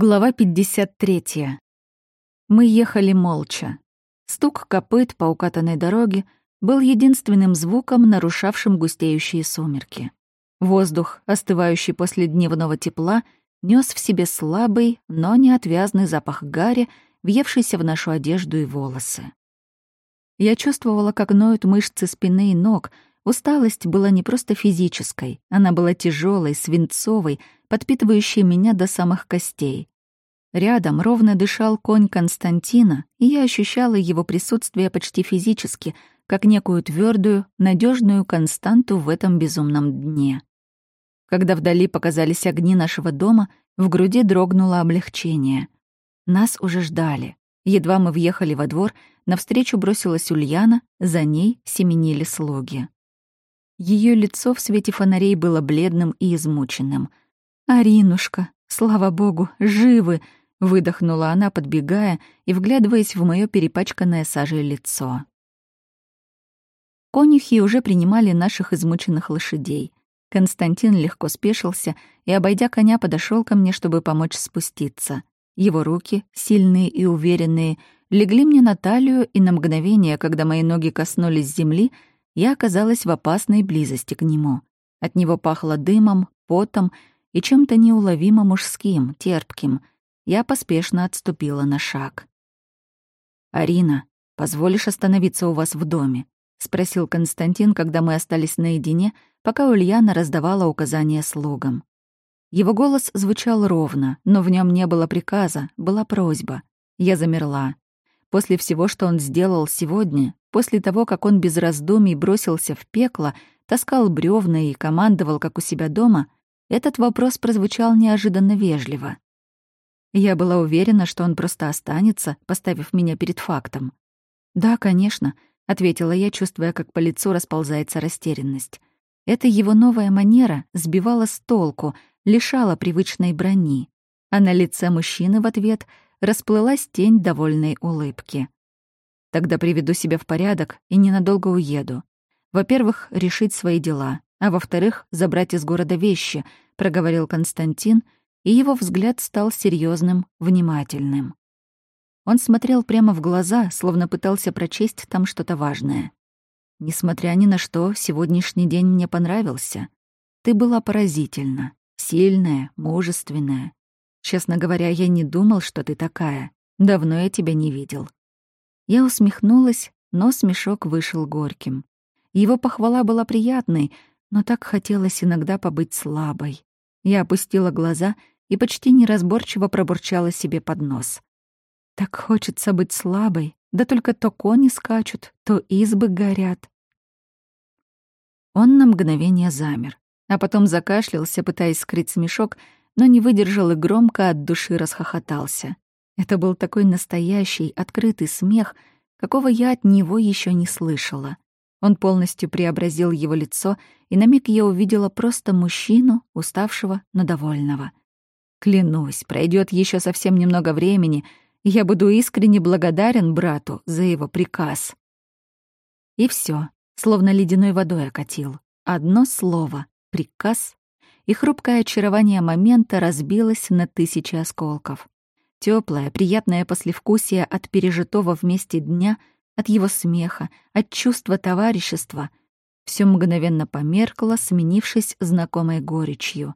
Глава 53. Мы ехали молча. Стук копыт по укатанной дороге был единственным звуком, нарушавшим густеющие сумерки. Воздух, остывающий после дневного тепла, нес в себе слабый, но неотвязный запах гари, въевшийся в нашу одежду и волосы. Я чувствовала, как ноют мышцы спины и ног. Усталость была не просто физической, она была тяжелой, свинцовой, подпитывающей меня до самых костей. Рядом ровно дышал конь Константина, и я ощущала его присутствие почти физически, как некую твердую, надежную константу в этом безумном дне. Когда вдали показались огни нашего дома, в груди дрогнуло облегчение. Нас уже ждали. Едва мы въехали во двор, навстречу бросилась Ульяна, за ней семенили слуги. Ее лицо в свете фонарей было бледным и измученным — «Аринушка, слава богу, живы!» — выдохнула она, подбегая и вглядываясь в моё перепачканное сажей лицо. Конюхи уже принимали наших измученных лошадей. Константин легко спешился и, обойдя коня, подошел ко мне, чтобы помочь спуститься. Его руки, сильные и уверенные, легли мне на талию, и на мгновение, когда мои ноги коснулись земли, я оказалась в опасной близости к нему. От него пахло дымом, потом и чем-то неуловимо мужским, терпким. Я поспешно отступила на шаг. «Арина, позволишь остановиться у вас в доме?» — спросил Константин, когда мы остались наедине, пока Ульяна раздавала указания слугам. Его голос звучал ровно, но в нем не было приказа, была просьба. Я замерла. После всего, что он сделал сегодня, после того, как он без раздумий бросился в пекло, таскал бревна и командовал, как у себя дома — этот вопрос прозвучал неожиданно вежливо. Я была уверена, что он просто останется, поставив меня перед фактом. «Да, конечно», — ответила я, чувствуя, как по лицу расползается растерянность. Эта его новая манера сбивала с толку, лишала привычной брони. А на лице мужчины в ответ расплылась тень довольной улыбки. «Тогда приведу себя в порядок и ненадолго уеду. Во-первых, решить свои дела а во-вторых, забрать из города вещи, проговорил Константин, и его взгляд стал серьезным, внимательным. Он смотрел прямо в глаза, словно пытался прочесть там что-то важное. Несмотря ни на что, сегодняшний день мне понравился. Ты была поразительна, сильная, мужественная. Честно говоря, я не думал, что ты такая. Давно я тебя не видел. Я усмехнулась, но смешок вышел горьким. Его похвала была приятной, но так хотелось иногда побыть слабой. Я опустила глаза и почти неразборчиво пробурчала себе под нос. Так хочется быть слабой, да только то кони скачут, то избы горят. Он на мгновение замер, а потом закашлялся, пытаясь скрыть смешок, но не выдержал и громко от души расхохотался. Это был такой настоящий, открытый смех, какого я от него еще не слышала. Он полностью преобразил его лицо, и на миг я увидела просто мужчину, уставшего, но довольного. Клянусь, пройдет еще совсем немного времени, и я буду искренне благодарен брату за его приказ. И все, словно ледяной водой окатил. Одно слово — приказ, и хрупкое очарование момента разбилось на тысячи осколков. Теплое, приятное послевкусие от пережитого вместе дня — от его смеха, от чувства товарищества. Все мгновенно померкло, сменившись знакомой горечью.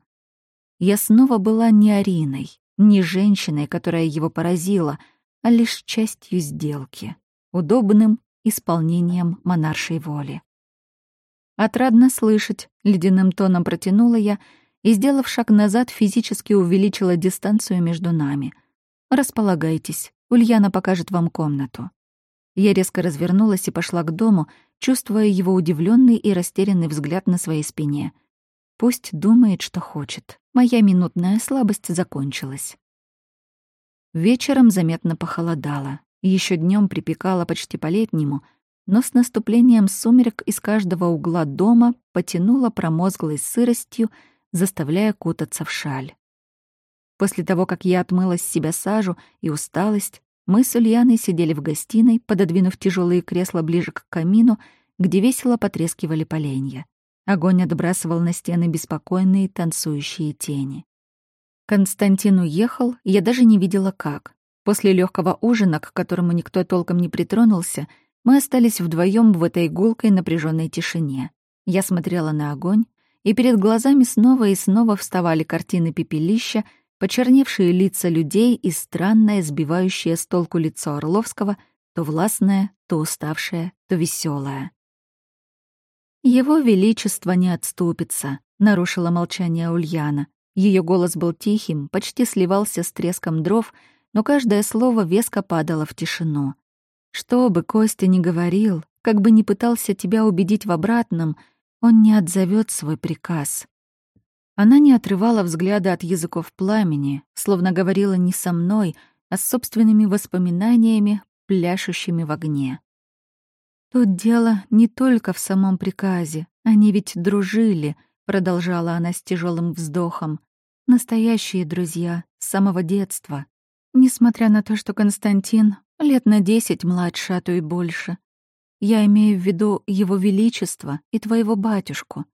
Я снова была не Ариной, не женщиной, которая его поразила, а лишь частью сделки, удобным исполнением монаршей воли. Отрадно слышать, ледяным тоном протянула я и, сделав шаг назад, физически увеличила дистанцию между нами. Располагайтесь, Ульяна покажет вам комнату. Я резко развернулась и пошла к дому, чувствуя его удивленный и растерянный взгляд на своей спине. Пусть думает, что хочет. Моя минутная слабость закончилась. Вечером заметно похолодало. Еще днем припекало почти по-летнему, но с наступлением сумерек из каждого угла дома потянуло промозглой сыростью, заставляя кутаться в шаль. После того, как я отмыла с себя сажу и усталость, мы с Ульяной сидели в гостиной, пододвинув тяжелые кресла ближе к камину, где весело потрескивали поленья. Огонь отбрасывал на стены беспокойные танцующие тени. Константин уехал, я даже не видела как. После легкого ужина, к которому никто толком не притронулся, мы остались вдвоем в этой гулкой напряженной тишине. Я смотрела на огонь, и перед глазами снова и снова вставали картины пепелища, почерневшие лица людей и странное, сбивающее с толку лицо Орловского, то властное, то уставшее, то веселое. «Его Величество не отступится», — нарушила молчание Ульяна. Ее голос был тихим, почти сливался с треском дров, но каждое слово веско падало в тишину. Что бы Костя ни говорил, как бы ни пытался тебя убедить в обратном, он не отзовет свой приказ. Она не отрывала взгляда от языков пламени, словно говорила не со мной, а с собственными воспоминаниями, пляшущими в огне. «Тут дело не только в самом приказе. Они ведь дружили», — продолжала она с тяжелым вздохом. «Настоящие друзья, с самого детства. Несмотря на то, что Константин лет на десять младше, а то и больше. Я имею в виду его величество и твоего батюшку.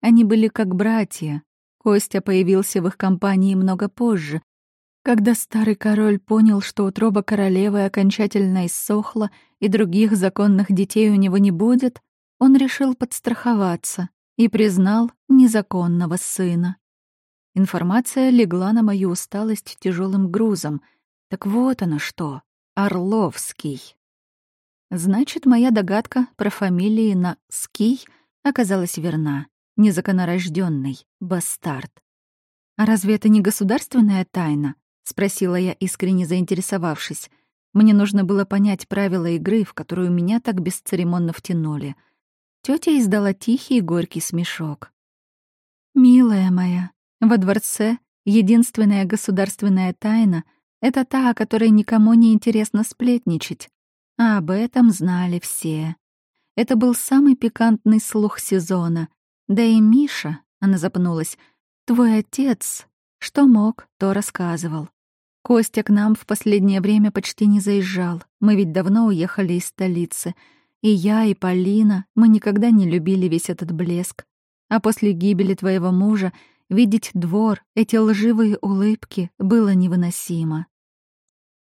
Они были как братья, Костя появился в их компании много позже, когда старый король понял, что утроба королевы окончательно иссохла и других законных детей у него не будет, он решил подстраховаться и признал незаконного сына. Информация легла на мою усталость тяжелым грузом. Так вот оно что, Орловский. Значит, моя догадка про фамилии на «ский» оказалась верна незаконорожденный, бастард. «А разве это не государственная тайна?» — спросила я, искренне заинтересовавшись. Мне нужно было понять правила игры, в которую меня так бесцеремонно втянули. Тётя издала тихий и горький смешок. «Милая моя, во дворце единственная государственная тайна — это та, о которой никому не интересно сплетничать. А об этом знали все. Это был самый пикантный слух сезона, да и Миша, она запнулась, твой отец, что мог, то рассказывал. Костя к нам в последнее время почти не заезжал. Мы ведь давно уехали из столицы. И я, и Полина, мы никогда не любили весь этот блеск. А после гибели твоего мужа видеть двор, эти лживые улыбки, было невыносимо.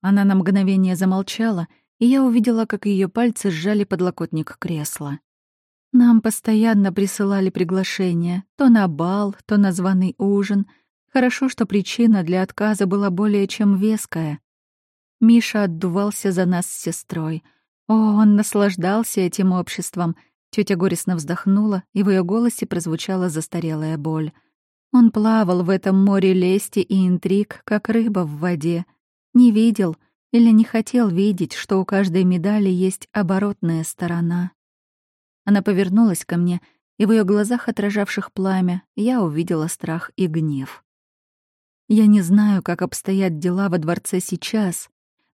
Она на мгновение замолчала, и я увидела, как ее пальцы сжали подлокотник кресла. Нам постоянно присылали приглашения, то на бал, то на званый ужин. Хорошо, что причина для отказа была более чем веская. Миша отдувался за нас с сестрой. О, он наслаждался этим обществом. Тетя горестно вздохнула, и в ее голосе прозвучала застарелая боль. Он плавал в этом море лести и интриг, как рыба в воде. Не видел или не хотел видеть, что у каждой медали есть оборотная сторона. Она повернулась ко мне, и в ее глазах, отражавших пламя, я увидела страх и гнев. Я не знаю, как обстоят дела во дворце сейчас,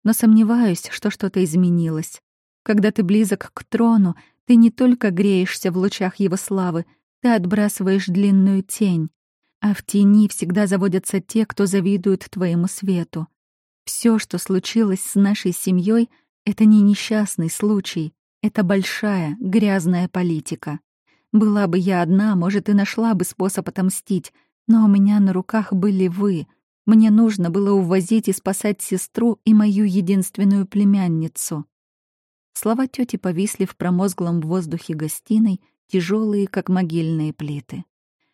но сомневаюсь, что что-то изменилось. Когда ты близок к трону, ты не только греешься в лучах его славы, ты отбрасываешь длинную тень, а в тени всегда заводятся те, кто завидует твоему свету. Все, что случилось с нашей семьей, это не несчастный случай, это большая, грязная политика. Была бы я одна, может, и нашла бы способ отомстить, но у меня на руках были вы. Мне нужно было увозить и спасать сестру и мою единственную племянницу. Слова тети повисли в промозглом воздухе гостиной, тяжелые, как могильные плиты.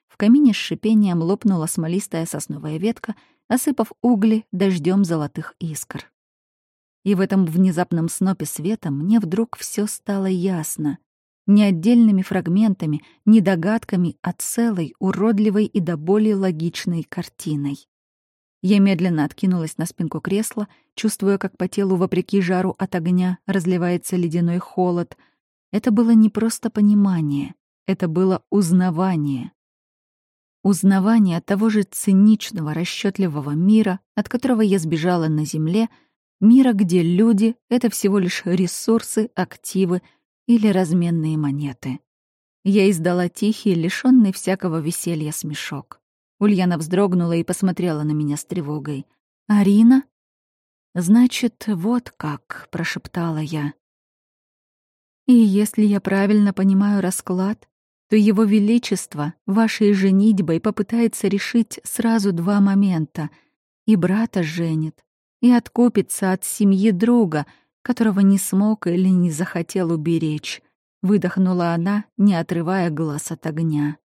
В камине с шипением лопнула смолистая сосновая ветка, осыпав угли дождем золотых искр. И в этом внезапном снопе света мне вдруг все стало ясно. Не отдельными фрагментами, не догадками, а целой, уродливой и до боли логичной картиной. Я медленно откинулась на спинку кресла, чувствуя, как по телу, вопреки жару от огня, разливается ледяной холод. Это было не просто понимание, это было узнавание. Узнавание того же циничного, расчетливого мира, от которого я сбежала на земле — Мира, где люди — это всего лишь ресурсы, активы или разменные монеты. Я издала тихий, лишённый всякого веселья смешок. Ульяна вздрогнула и посмотрела на меня с тревогой. «Арина?» «Значит, вот как», — прошептала я. «И если я правильно понимаю расклад, то Его Величество вашей женитьбой попытается решить сразу два момента — И брата женит, и откупится от семьи друга, которого не смог или не захотел уберечь. Выдохнула она, не отрывая глаз от огня.